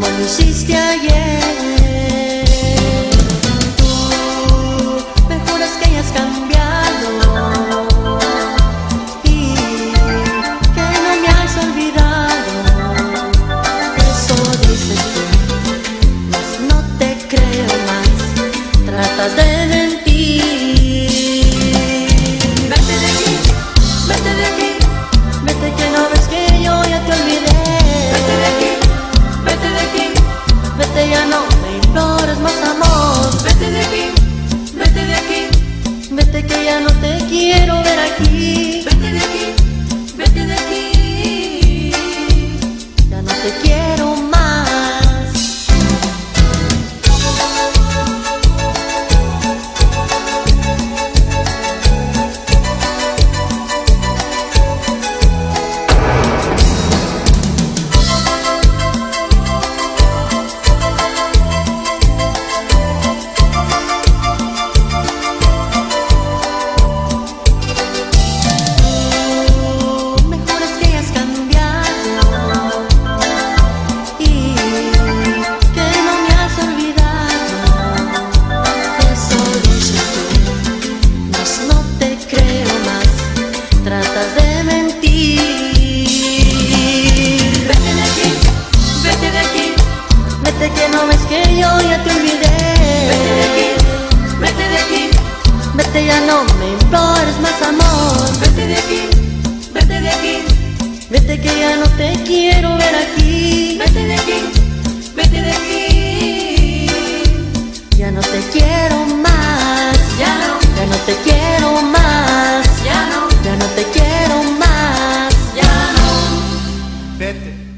como lo hiciste ayer. Ya no te quiero ver aquí. que yo ya te olvidé. Vete de aquí, vete de aquí. Vete ya no me implores más amor. Vete de aquí, vete de aquí. Vete que ya no te quiero ver aquí. Vete de aquí, vete de aquí. Ya no te quiero más. Ya no, ya no te quiero más. Ya no, ya no te quiero más. Ya no. Vete.